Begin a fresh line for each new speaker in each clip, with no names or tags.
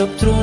กับตรู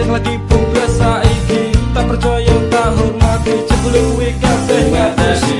sing lagi pun saiki iki tak percaya tak hormati cepluwe kabeh ngadesi.